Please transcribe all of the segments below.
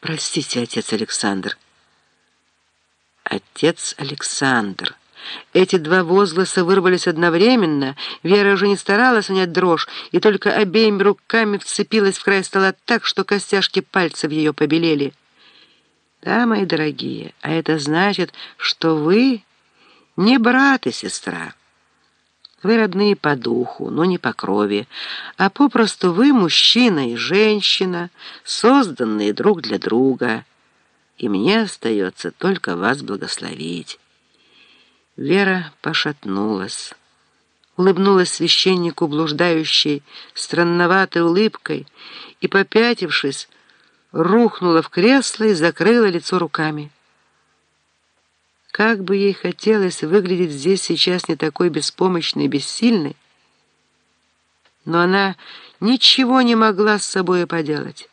Простите, отец Александр. Отец Александр. Эти два возгласа вырвались одновременно. Вера уже не старалась унять дрожь, и только обеими руками вцепилась в край стола так, что костяшки пальцев ее побелели. Да, мои дорогие, а это значит, что вы не брат и сестра. Вы родные по духу, но не по крови, а попросту вы мужчина и женщина, созданные друг для друга, и мне остается только вас благословить». Вера пошатнулась, улыбнулась священнику, блуждающей, странноватой улыбкой, и, попятившись, рухнула в кресло и закрыла лицо руками. Как бы ей хотелось выглядеть здесь сейчас не такой беспомощной и бессильной, но она ничего не могла с собой поделать.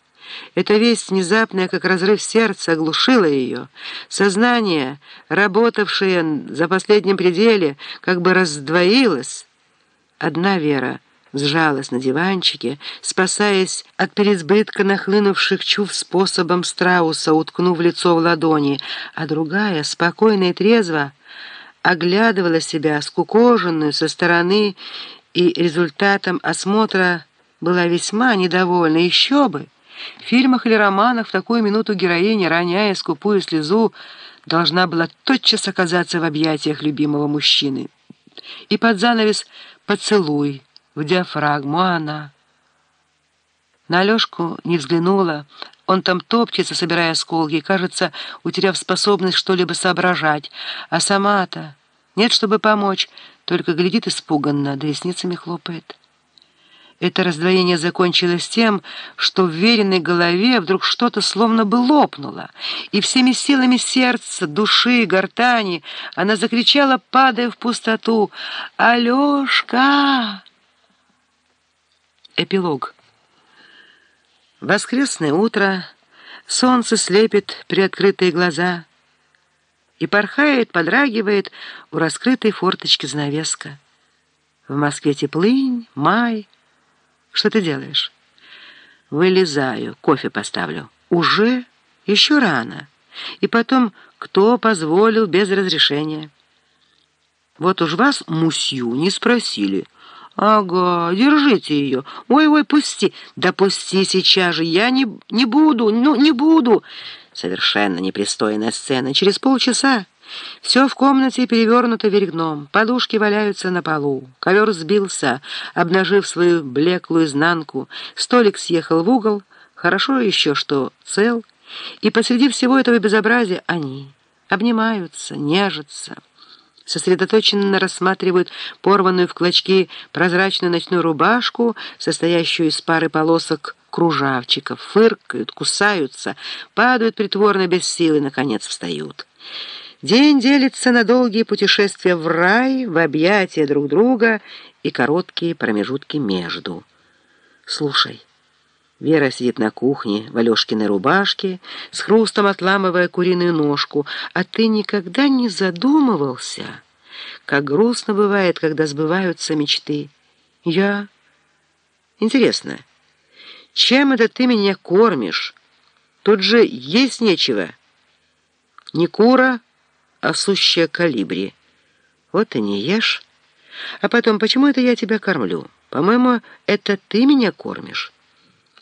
Эта весть, внезапная, как разрыв сердца, оглушила ее. Сознание, работавшее за последним пределе, как бы раздвоилось. Одна вера сжалась на диванчике, спасаясь от переизбытка нахлынувших чувств способом страуса, уткнув лицо в ладони, а другая, спокойно и трезво, оглядывала себя, скукоженную со стороны, и результатом осмотра была весьма недовольна. Еще бы! В фильмах или романах в такую минуту героиня, роняя скупую слезу, должна была тотчас оказаться в объятиях любимого мужчины. И под занавес поцелуй в диафрагму, а она... На Алешку не взглянула, он там топчется, собирая осколки, кажется, утеряв способность что-либо соображать, а сама-то нет, чтобы помочь, только глядит испуганно, да ресницами хлопает. Это раздвоение закончилось тем, что в веренной голове вдруг что-то словно бы лопнуло, и всеми силами сердца, души, гортани она закричала, падая в пустоту, «Алешка!» Эпилог. Воскресное утро, солнце слепит приоткрытые глаза и порхает, подрагивает у раскрытой форточки занавеска. В Москве теплынь, май — что ты делаешь? Вылезаю, кофе поставлю. Уже? Еще рано. И потом, кто позволил без разрешения? Вот уж вас, мусью, не спросили. Ага, держите ее. Ой-ой, пусти. Да пусти сейчас же. Я не, не буду, ну, не буду. Совершенно непристойная сцена. Через полчаса... Все в комнате перевернуто вверх дном, подушки валяются на полу, ковер сбился, обнажив свою блеклую изнанку, столик съехал в угол, хорошо еще, что цел, и посреди всего этого безобразия они обнимаются, нежатся, сосредоточенно рассматривают порванную в клочки прозрачную ночную рубашку, состоящую из пары полосок кружавчиков, фыркают, кусаются, падают притворно без силы, наконец встают. День делится на долгие путешествия в рай, в объятия друг друга и короткие промежутки между. Слушай, Вера сидит на кухне в Алешкиной рубашке, с хрустом отламывая куриную ножку, а ты никогда не задумывался, как грустно бывает, когда сбываются мечты. Я... Интересно, чем это ты меня кормишь? Тут же есть нечего. Ни кура, а сущая калибри. Вот и не ешь. А потом, почему это я тебя кормлю? По-моему, это ты меня кормишь.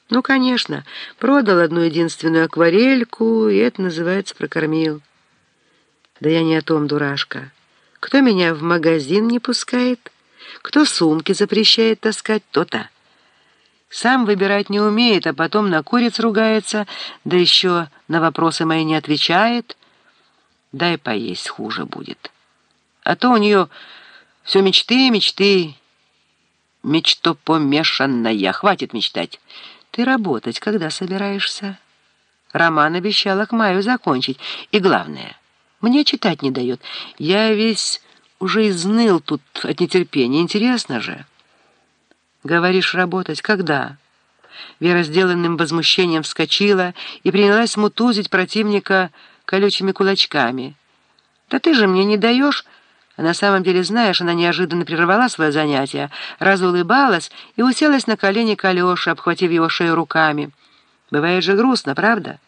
Ну, конечно, продал одну единственную акварельку, и это называется прокормил. Да я не о том, дурашка. Кто меня в магазин не пускает? Кто сумки запрещает таскать, то-то. Сам выбирать не умеет, а потом на куриц ругается, да еще на вопросы мои не отвечает — дай поесть хуже будет. А то у нее все мечты, мечты, мечтопомешанная. Хватит мечтать. Ты работать когда собираешься? Роман обещала к маю закончить. И главное, мне читать не дает. Я весь уже изныл тут от нетерпения. Интересно же. Говоришь, работать когда? Вера сделанным возмущением вскочила и принялась мутузить противника колючими кулачками. «Да ты же мне не даешь!» А на самом деле, знаешь, она неожиданно прервала свое занятие, разулыбалась и уселась на колени к Алёше, обхватив его шею руками. «Бывает же грустно, правда?»